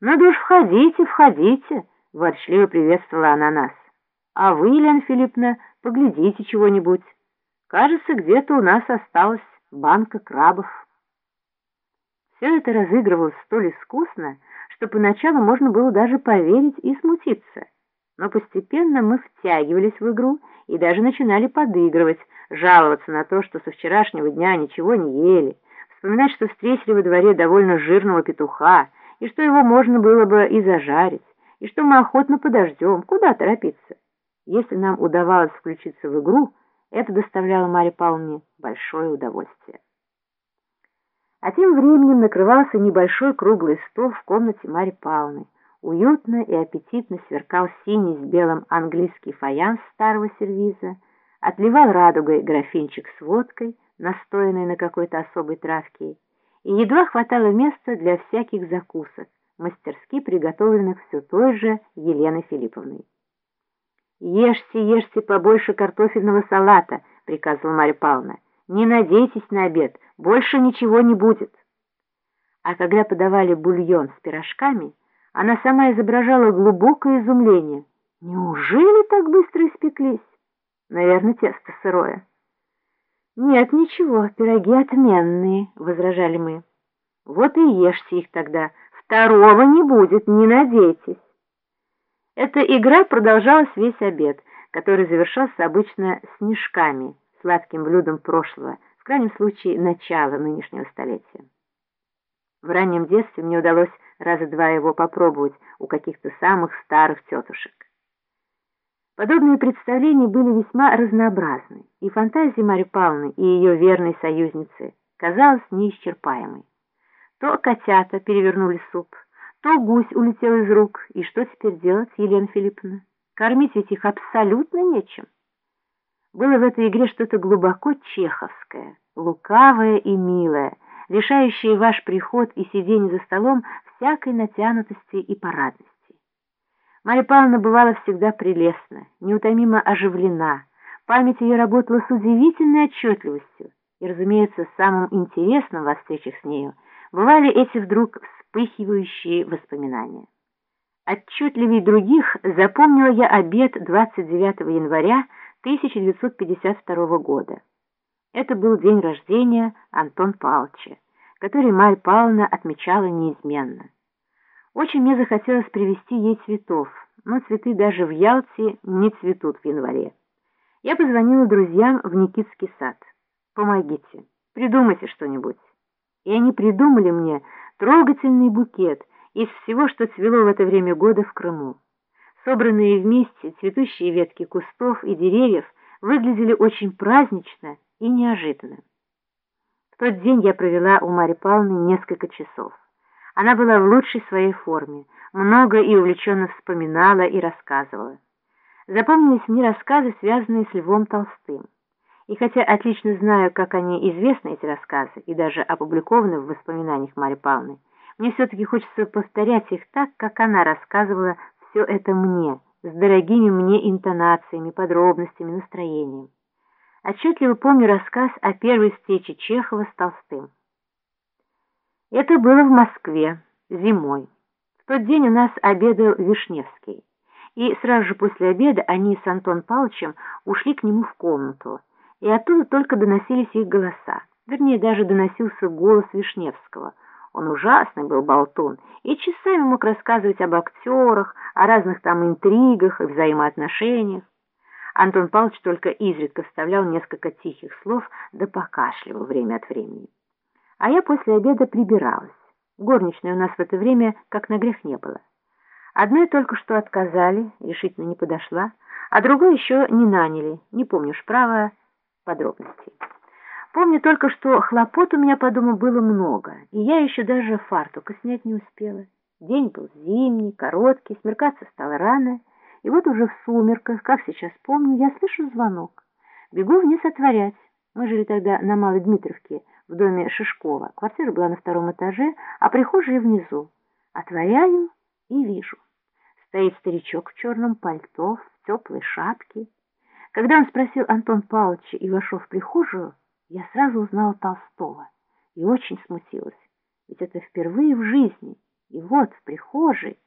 «Ну да уж входите, входите!» — ворчливо приветствовала она нас. «А вы, Елена Филипповна, поглядите чего-нибудь. Кажется, где-то у нас осталась банка крабов». Все это разыгрывалось столь искусно, что поначалу можно было даже поверить и смутиться. Но постепенно мы втягивались в игру и даже начинали подыгрывать, жаловаться на то, что со вчерашнего дня ничего не ели, вспоминать, что встретили во дворе довольно жирного петуха, и что его можно было бы и зажарить, и что мы охотно подождем, куда торопиться. Если нам удавалось включиться в игру, это доставляло Марье Павловне большое удовольствие. А тем временем накрывался небольшой круглый стол в комнате Марьи Павловны. Уютно и аппетитно сверкал синий с белым английский фаянс старого сервиза, отливал радугой графинчик с водкой, настоянной на какой-то особой травке, и едва хватало места для всяких закусок, мастерски приготовленных все той же Еленой Филипповной. «Ешьте, ешьте побольше картофельного салата», — приказывала Марья Павловна. «Не надейтесь на обед, больше ничего не будет». А когда подавали бульон с пирожками, она сама изображала глубокое изумление. «Неужели так быстро испеклись?» «Наверное, тесто сырое». «Нет, ничего, пироги отменные», — возражали мы. «Вот и ешьте их тогда. Второго не будет, не надейтесь». Эта игра продолжалась весь обед, который завершался обычно снежками, сладким блюдом прошлого, в крайнем случае начала нынешнего столетия. В раннем детстве мне удалось раза два его попробовать у каких-то самых старых тетушек. Подобные представления были весьма разнообразны, и фантазия Марьи Павловны и ее верной союзницы казалась неисчерпаемой. То котята перевернули суп, то гусь улетел из рук, и что теперь делать, Елена Филипповна? Кормить ведь их абсолютно нечем. Было в этой игре что-то глубоко чеховское, лукавое и милое, лишающее ваш приход и сиденье за столом всякой натянутости и парадности. Марья Павловна бывала всегда прелестна, неутомимо оживлена, память ее работала с удивительной отчетливостью, и, разумеется, самым интересным во встречах с нею бывали эти вдруг вспыхивающие воспоминания. Отчетливее других запомнила я обед 29 января 1952 года. Это был день рождения Антон Павловича, который Марья Павловна отмечала неизменно. Очень мне захотелось привезти ей цветов, но цветы даже в Ялте не цветут в январе. Я позвонила друзьям в Никитский сад. «Помогите, придумайте что-нибудь». И они придумали мне трогательный букет из всего, что цвело в это время года в Крыму. Собранные вместе цветущие ветки кустов и деревьев выглядели очень празднично и неожиданно. В тот день я провела у Марьи Павловны несколько часов. Она была в лучшей своей форме, много и увлеченно вспоминала и рассказывала. Запомнились мне рассказы, связанные с Львом Толстым. И хотя отлично знаю, как они известны, эти рассказы, и даже опубликованы в воспоминаниях Марьи Павловны, мне все-таки хочется повторять их так, как она рассказывала все это мне, с дорогими мне интонациями, подробностями, настроением. Отчетливо помню рассказ о первой встрече Чехова с Толстым. Это было в Москве, зимой. В тот день у нас обедал Вишневский. И сразу же после обеда они с Антон Павловичем ушли к нему в комнату, и оттуда только доносились их голоса. Вернее, даже доносился голос Вишневского. Он ужасный был болтун и часами мог рассказывать об актерах, о разных там интригах и взаимоотношениях. Антон Павлович только изредка вставлял несколько тихих слов да покашливал время от времени а я после обеда прибиралась. Горничной у нас в это время как на грех не было. Одной только что отказали, решительно не подошла, а другой еще не наняли, не помню справа подробностей. Помню только, что хлопот у меня по дому было много, и я еще даже фартука снять не успела. День был зимний, короткий, смеркаться стало рано, и вот уже в сумерках, как сейчас помню, я слышу звонок. Бегу вниз отворять. Мы жили тогда на Малой Дмитровке, в доме Шишкова. Квартира была на втором этаже, а прихожая внизу. Отворяю и вижу. Стоит старичок в черном пальто, в теплой шапке. Когда он спросил Антон Павловича и вошел в прихожую, я сразу узнала Толстого и очень смутилась, ведь это впервые в жизни И вот в прихожей